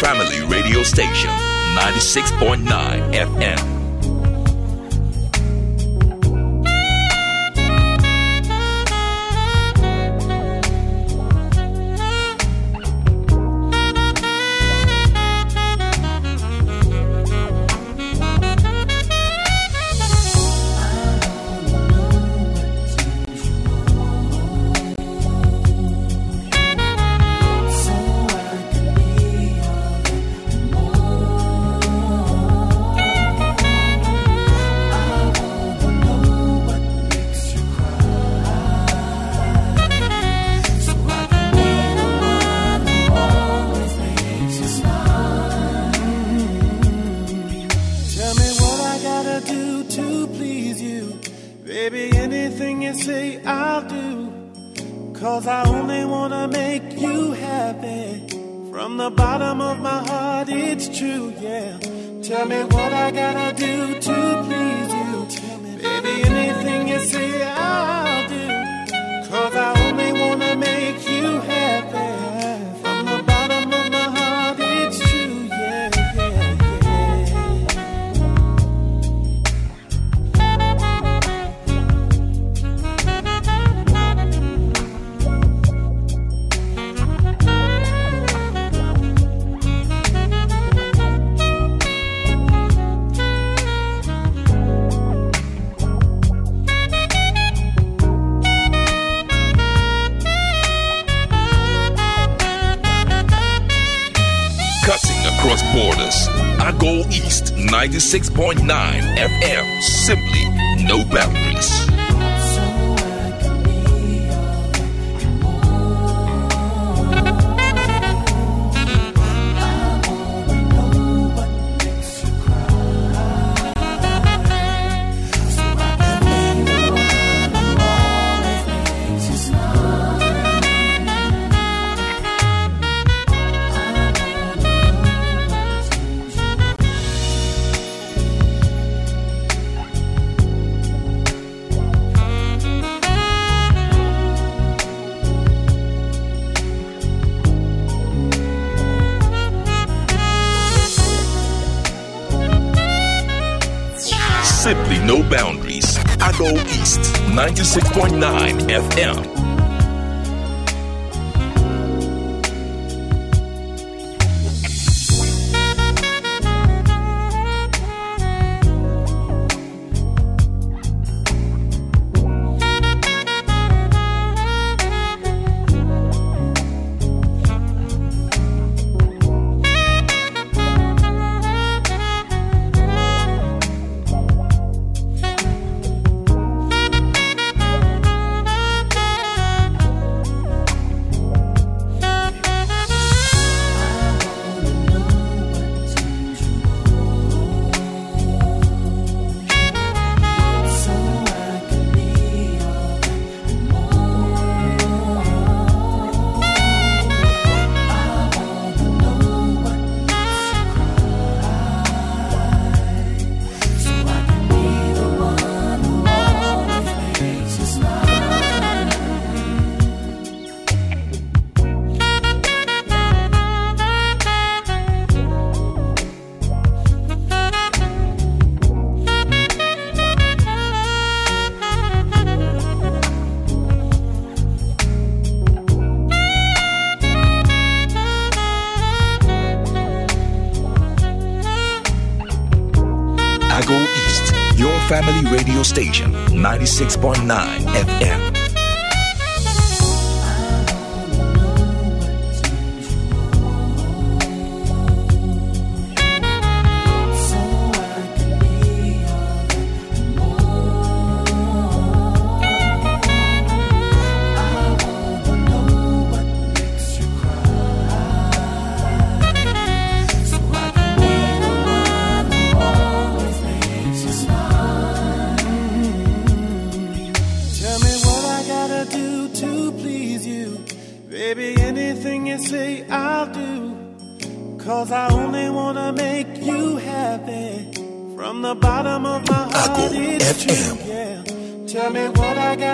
family radio station, 96.9 FM. Baby, anything you say, I'll do. Cause I only wanna make you happy. From the bottom of my heart, it's true, yeah. Tell me what I gotta do to please you. Tell me, baby, anything you say, I'll do. Cause I across borders. I go east, 96.9 FM. Simply no boundaries. Simply no boundaries. I go east, 96.9 FM. I go east, your family radio station, 96.9 FM. I'll do. Cause I only wanna make you happy. From the bottom of my heart, it's true, yeah. Tell me what I got.